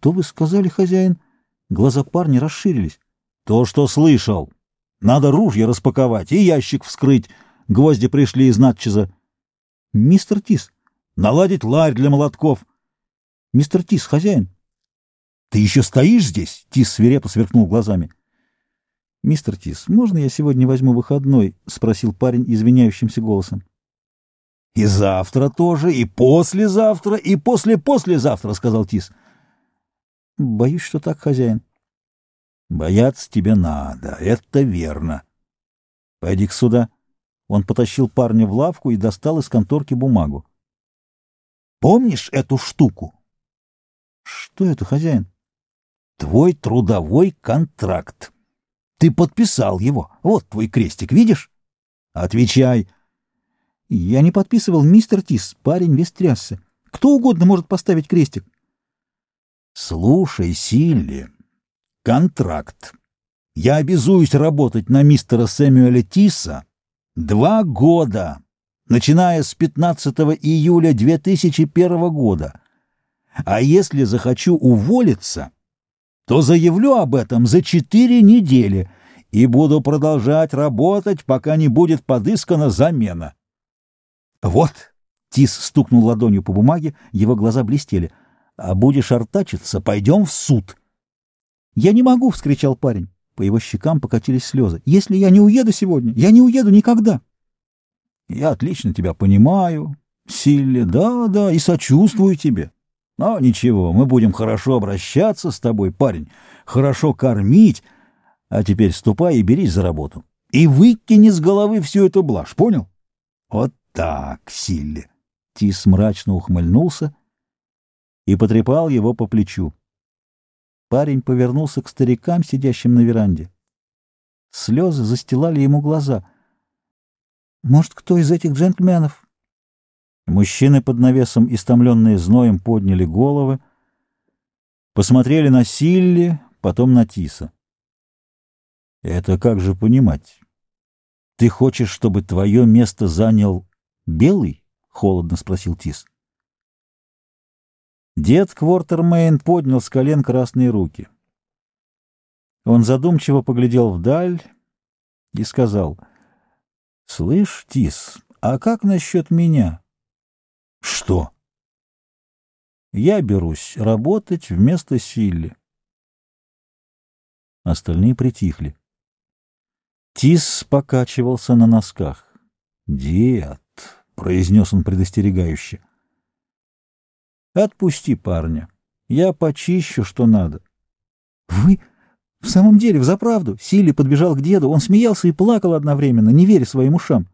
Что вы сказали, хозяин? Глаза парня расширились. То, что слышал. Надо ружье распаковать и ящик вскрыть. Гвозди пришли из Натчеза. Мистер Тис. Наладить ларь для молотков. Мистер Тис, хозяин. Ты еще стоишь здесь? Тис свирепо сверкнул глазами. Мистер Тис, можно я сегодня возьму выходной? Спросил парень извиняющимся голосом. И завтра тоже, и послезавтра, и после-послезавтра, сказал Тис. Боюсь, что так, хозяин. Бояться тебе надо, это верно. Пойди-ка сюда. Он потащил парня в лавку и достал из конторки бумагу. Помнишь эту штуку? Что это, хозяин? Твой трудовой контракт. Ты подписал его. Вот твой крестик, видишь? Отвечай. Я не подписывал, мистер Тис, парень весь трясся. Кто угодно может поставить крестик. Слушай, Силли, контракт. Я обязуюсь работать на мистера Сэмюэля Тиса два года, начиная с 15 июля 2001 года. А если захочу уволиться, то заявлю об этом за четыре недели и буду продолжать работать, пока не будет подыскана замена. Вот, Тис стукнул ладонью по бумаге, его глаза блестели. А будешь артачиться, пойдем в суд. Я не могу, вскричал парень. По его щекам покатились слезы. Если я не уеду сегодня, я не уеду никогда. Я отлично тебя понимаю, Силли, да, да, и сочувствую тебе. Но ничего, мы будем хорошо обращаться с тобой, парень, хорошо кормить. А теперь ступай и берись за работу. И выкини с головы всю эту блажь, понял? Вот так, Силли. Тис мрачно ухмыльнулся и потрепал его по плечу. Парень повернулся к старикам, сидящим на веранде. Слезы застилали ему глаза. «Может, кто из этих джентльменов?» Мужчины под навесом, истомленные зноем, подняли головы, посмотрели на Силли, потом на Тиса. «Это как же понимать? Ты хочешь, чтобы твое место занял белый?» — холодно спросил Тис. Дед Квортермейн поднял с колен красные руки. Он задумчиво поглядел вдаль и сказал, «Слышь, Тис, а как насчет меня?» «Что?» «Я берусь работать вместо Силли». Остальные притихли. Тис покачивался на носках. «Дед», — произнес он предостерегающе, — Отпусти парня. Я почищу, что надо. Вы в самом деле, взаправду? Силли подбежал к деду. Он смеялся и плакал одновременно, не веря своим ушам.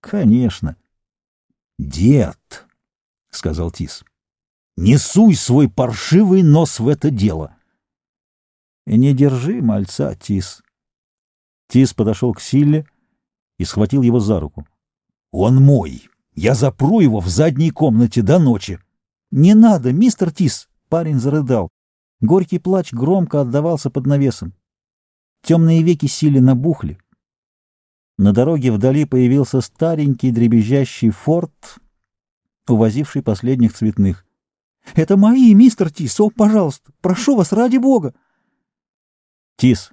Конечно. Дед, — сказал Тис, — не суй свой паршивый нос в это дело. Не держи мальца, Тис. Тис подошел к Силле и схватил его за руку. Он мой. Я запру его в задней комнате до ночи. «Не надо, мистер Тис!» — парень зарыдал. Горький плач громко отдавался под навесом. Темные веки сили набухли. На дороге вдали появился старенький дребезжащий форт, увозивший последних цветных. — Это мои, мистер Тис, о, пожалуйста, прошу вас, ради бога! — Тис,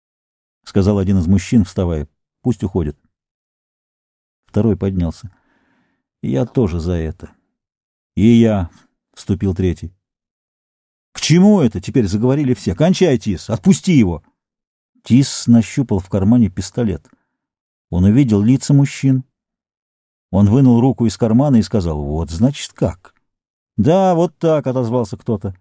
— сказал один из мужчин, вставая, — пусть уходит. Второй поднялся. — Я тоже за это. «И я», — вступил третий. «К чему это?» — теперь заговорили все. «Кончай, Тис! Отпусти его!» Тис нащупал в кармане пистолет. Он увидел лица мужчин. Он вынул руку из кармана и сказал, «Вот, значит, как?» «Да, вот так», — отозвался кто-то.